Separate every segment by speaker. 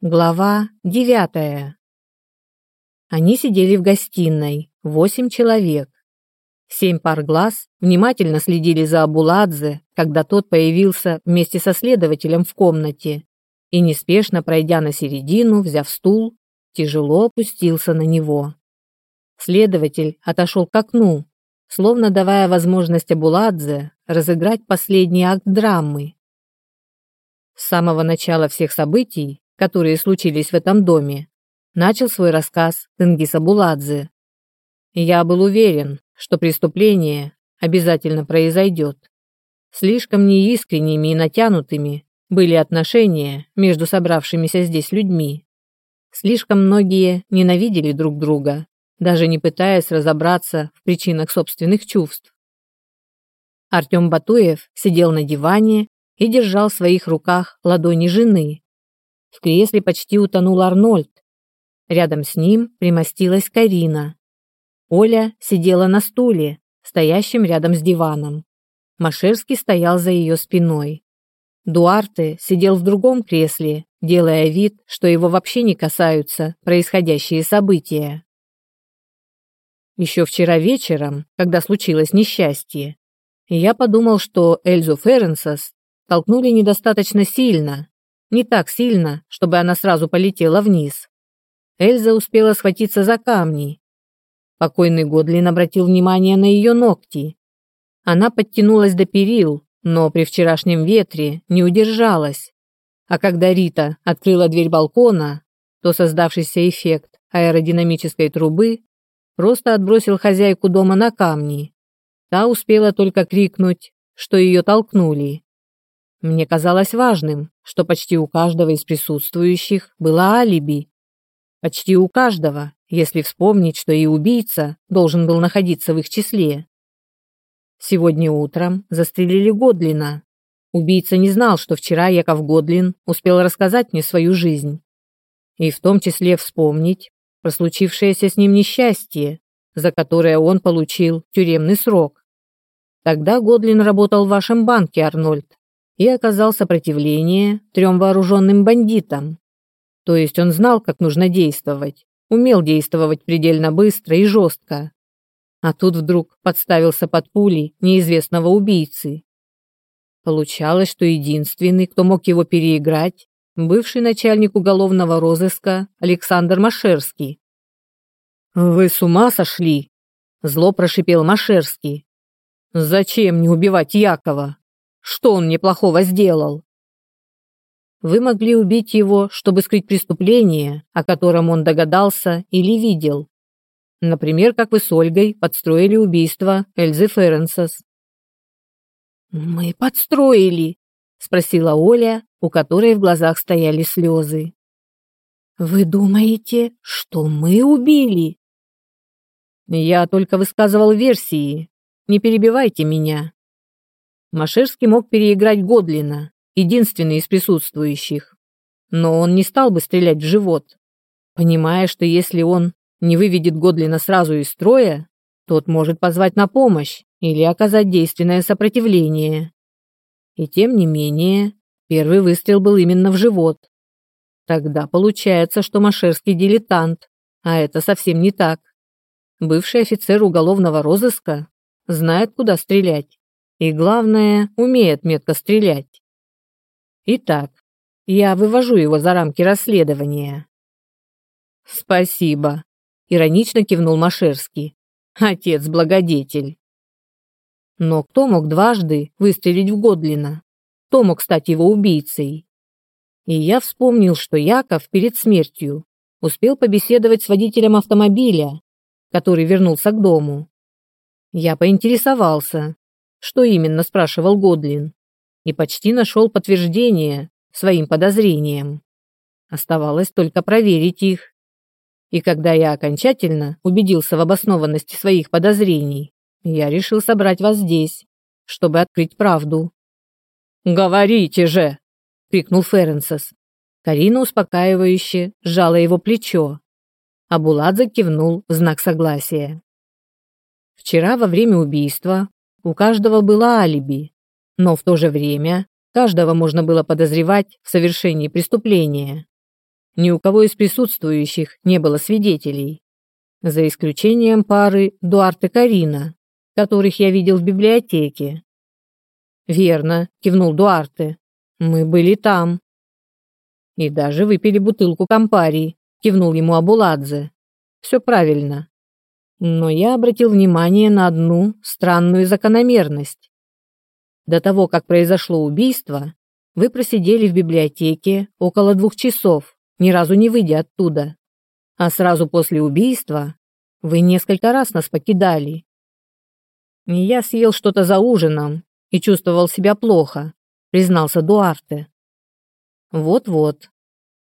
Speaker 1: Глава девятая. Они сидели в гостиной, восемь человек. Семь пар глаз внимательно следили за Абуладзе, когда тот появился вместе со следователем в комнате и, неспешно пройдя на середину, взяв стул, тяжело опустился на него. Следователь отошел к окну, словно давая возможность Абуладзе разыграть последний акт драмы. С самого начала всех событий которые случились в этом доме, начал свой рассказ Тенгиз Абуладзе. Я был уверен, что преступление обязательно произойдет. Слишком неискренними и натянутыми были отношения между собравшимися здесь людьми. Слишком многие ненавидели друг друга, даже не пытаясь разобраться в причинах собственных чувств. Артем Батуев сидел на диване и держал в своих руках ладони жены, в кресле почти утонул Арнольд. Рядом с ним примостилась Карина. Оля сидела на стуле, стоящем рядом с диваном. Машерский стоял за ее спиной. Дуарте сидел в другом кресле, делая вид, что его вообще не касаются происходящие события. Еще вчера вечером, когда случилось несчастье, я подумал, что Эльзу Ференсос толкнули недостаточно сильно, не так сильно, чтобы она сразу полетела вниз. Эльза успела схватиться за камни. Покойный Годлин обратил внимание на ее ногти. Она подтянулась до перил, но при вчерашнем ветре не удержалась. А когда Рита открыла дверь балкона, то создавшийся эффект аэродинамической трубы просто отбросил хозяйку дома на камни. Та успела только крикнуть, что ее толкнули. Мне казалось важным, что почти у каждого из присутствующих было алиби. Почти у каждого, если вспомнить, что и убийца должен был находиться в их числе. Сегодня утром застрелили Годлина. Убийца не знал, что вчера Яков Годлин успел рассказать мне свою жизнь. И в том числе вспомнить про случившееся с ним несчастье, за которое он получил тюремный срок. Тогда Годлин работал в вашем банке, Арнольд и оказал сопротивление трем вооруженным бандитам. То есть он знал, как нужно действовать, умел действовать предельно быстро и жестко. А тут вдруг подставился под пули неизвестного убийцы. Получалось, что единственный, кто мог его переиграть, бывший начальник уголовного розыска Александр Машерский. «Вы с ума сошли?» – зло прошипел Машерский. «Зачем не убивать Якова?» Что он мне плохого сделал? Вы могли убить его, чтобы скрыть преступление, о котором он догадался или видел. Например, как вы с Ольгой подстроили убийство Эльзы Ференсос. «Мы подстроили?» – спросила Оля, у которой в глазах стояли слезы. «Вы думаете, что мы убили?» «Я только высказывал версии. Не перебивайте меня», Машерский мог переиграть Годлина, единственный из присутствующих. Но он не стал бы стрелять в живот, понимая, что если он не выведет Годлина сразу из строя, тот может позвать на помощь или оказать действенное сопротивление. И тем не менее, первый выстрел был именно в живот. Тогда получается, что Машерский дилетант, а это совсем не так. Бывший офицер уголовного розыска знает, куда стрелять. И главное, умеет метко стрелять. Итак, я вывожу его за рамки расследования. Спасибо, иронично кивнул Машерский. Отец-благодетель. Но кто мог дважды выстрелить в Годлина? Кто мог стать его убийцей? И я вспомнил, что Яков перед смертью успел побеседовать с водителем автомобиля, который вернулся к дому. Я поинтересовался, что именно спрашивал Годлин, и почти нашел подтверждение своим подозрениям. Оставалось только проверить их. И когда я окончательно убедился в обоснованности своих подозрений, я решил собрать вас здесь, чтобы открыть правду. «Говорите же!» — крикнул Ференсес. Карина успокаивающе сжала его плечо, а Буладзе кивнул в знак согласия. Вчера во время убийства у каждого было алиби, но в то же время каждого можно было подозревать в совершении преступления. ни у кого из присутствующих не было свидетелей, за исключением пары Дуарт и Карина, которых я видел в библиотеке. «Верно», — кивнул Дуарте. «Мы были там». «И даже выпили бутылку компарии», — кивнул ему Абуладзе. «Все правильно. Но я обратил внимание на одну странную закономерность. До того, как произошло убийство, вы просидели в библиотеке около двух часов, ни разу не выйдя оттуда. А сразу после убийства вы несколько раз нас покидали. Я съел что-то за ужином и чувствовал себя плохо, признался Дуарте. Вот-вот.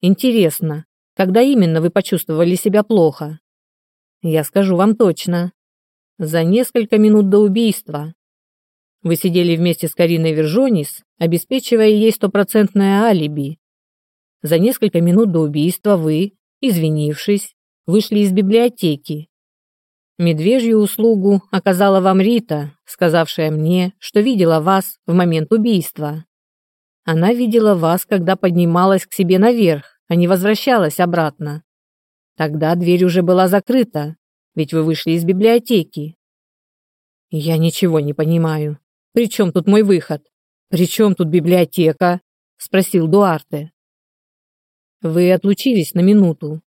Speaker 1: Интересно, когда именно вы почувствовали себя плохо? Я скажу вам точно. За несколько минут до убийства. Вы сидели вместе с Кариной Вержонис, обеспечивая ей стопроцентное алиби. За несколько минут до убийства вы, извинившись, вышли из библиотеки. Медвежью услугу оказала вам Рита, сказавшая мне, что видела вас в момент убийства. Она видела вас, когда поднималась к себе наверх, а не возвращалась обратно. Тогда дверь уже была закрыта, ведь вы вышли из библиотеки. Я ничего не понимаю. При чем тут мой выход? При чем тут библиотека? Спросил Дуарте. Вы отлучились на минуту.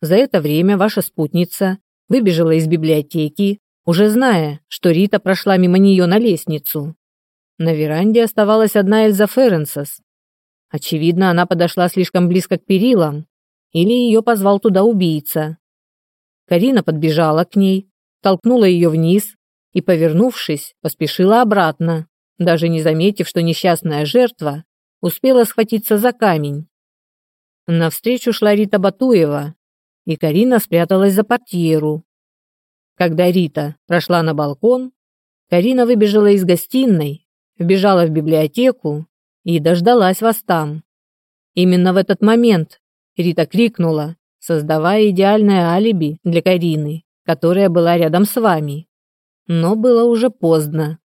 Speaker 1: За это время ваша спутница выбежала из библиотеки, уже зная, что Рита прошла мимо нее на лестницу. На веранде оставалась одна Эльза Ференсес. Очевидно, она подошла слишком близко к перилам, или ее позвал туда убийца. Карина подбежала к ней, толкнула ее вниз и, повернувшись, поспешила обратно, даже не заметив, что несчастная жертва успела схватиться за камень. Навстречу шла Рита Батуева, и Карина спряталась за портьеру. Когда Рита прошла на балкон, Карина выбежала из гостиной, вбежала в библиотеку и дождалась вас там. Именно в этот момент Рита крикнула, создавая идеальное алиби для Карины, которая была рядом с вами. Но было уже поздно.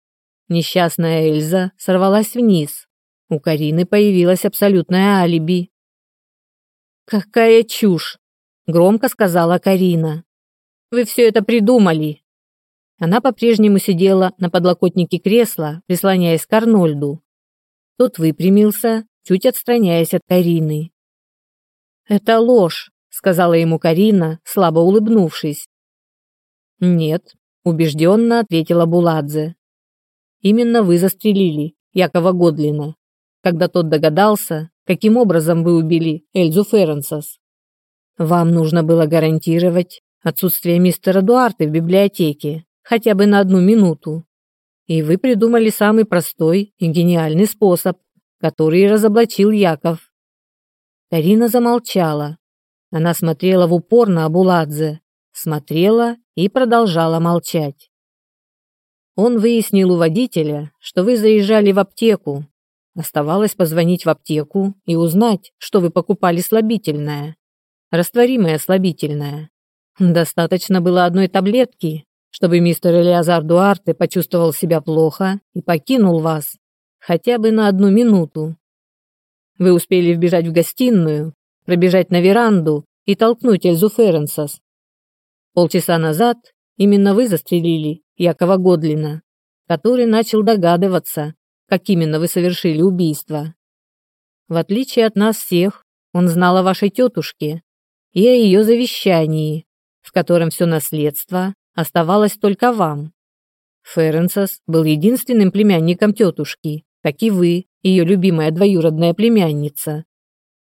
Speaker 1: Несчастная Эльза сорвалась вниз. У Карины появилось абсолютное алиби. «Какая чушь!» — громко сказала Карина. «Вы все это придумали!» Она по-прежнему сидела на подлокотнике кресла, прислоняясь к Арнольду. Тот выпрямился, чуть отстраняясь от Карины. «Это ложь», — сказала ему Карина, слабо улыбнувшись. «Нет», — убежденно ответила Буладзе. «Именно вы застрелили Якова Годлина, когда тот догадался, каким образом вы убили Эльзу Ференсас. Вам нужно было гарантировать отсутствие мистера Дуарте в библиотеке хотя бы на одну минуту. И вы придумали самый простой и гениальный способ, который разоблачил Яков. Карина замолчала. Она смотрела в упор на Абуладзе, смотрела и продолжала молчать. Он выяснил у водителя, что вы заезжали в аптеку. Оставалось позвонить в аптеку и узнать, что вы покупали слабительное. Растворимое слабительное. Достаточно было одной таблетки, чтобы мистер Элиазар Дуарте почувствовал себя плохо и покинул вас хотя бы на одну минуту. Вы успели вбежать в гостиную, пробежать на веранду и толкнуть Эльзу Ференсас. Полчаса назад именно вы застрелили Якова Годлина, который начал догадываться, как именно вы совершили убийство. В отличие от нас всех, он знал о вашей тетушке и о ее завещании, в котором все наследство оставалось только вам. Ференсас был единственным племянником тетушки, как и вы, ее любимая двоюродная племянница.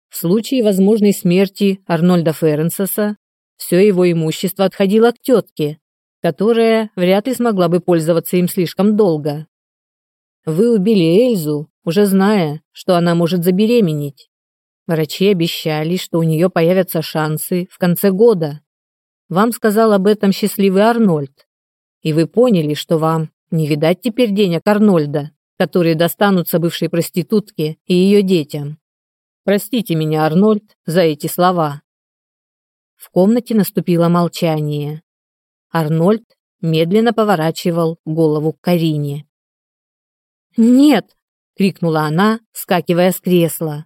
Speaker 1: В случае возможной смерти Арнольда Ференсаса все его имущество отходило к тетке, которая вряд ли смогла бы пользоваться им слишком долго. Вы убили Эльзу, уже зная, что она может забеременеть. Врачи обещали, что у нее появятся шансы в конце года. Вам сказал об этом счастливый Арнольд. И вы поняли, что вам не видать теперь денег Арнольда которые достанутся бывшей проститутке и ее детям. Простите меня, Арнольд, за эти слова. В комнате наступило молчание. Арнольд медленно поворачивал голову к Карине. «Нет!» — крикнула она, скакивая с кресла.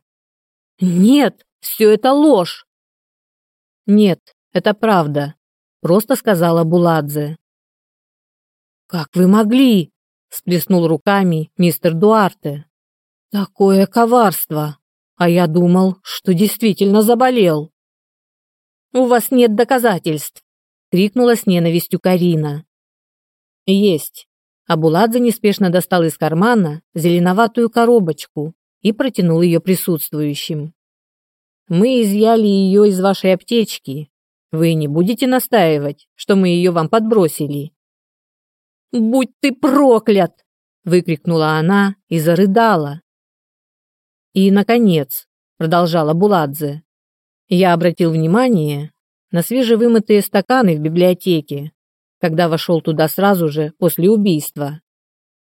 Speaker 1: «Нет! Все это ложь!» «Нет, это правда», — просто сказала Буладзе. «Как вы могли?» — сплеснул руками мистер Дуарте. «Такое коварство! А я думал, что действительно заболел». «У вас нет доказательств!» — крикнула с ненавистью Карина. «Есть». Абуладзе неспешно достал из кармана зеленоватую коробочку и протянул ее присутствующим. «Мы изъяли ее из вашей аптечки. Вы не будете настаивать, что мы ее вам подбросили?» «Будь ты проклят!» — выкрикнула она и зарыдала. «И, наконец», — продолжала Буладзе, я обратил внимание на свежевымытые стаканы в библиотеке, когда вошел туда сразу же после убийства.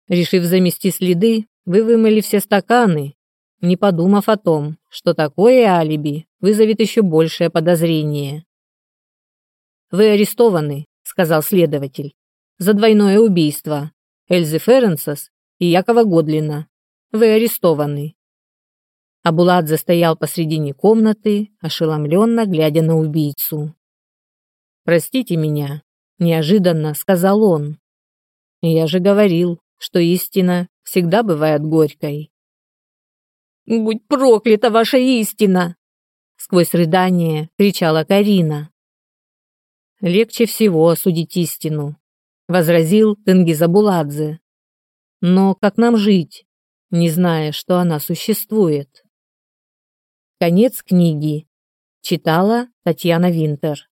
Speaker 1: Решив замести следы, вы вымыли все стаканы, не подумав о том, что такое алиби вызовет еще большее подозрение. «Вы арестованы», — сказал следователь, — «за двойное убийство Эльзы Ференсос и Якова Годлина. Вы арестованы». Абуладзе стоял посредине комнаты, ошеломленно глядя на убийцу. «Простите меня», — неожиданно сказал он. «Я же говорил, что истина всегда бывает горькой». «Будь проклята ваша истина!» Сквозь рыдание кричала Карина. «Легче всего осудить истину», — возразил Тенгиз Абуладзе. «Но как нам жить, не зная, что она существует?» Конец книги. Читала Татьяна Винтер.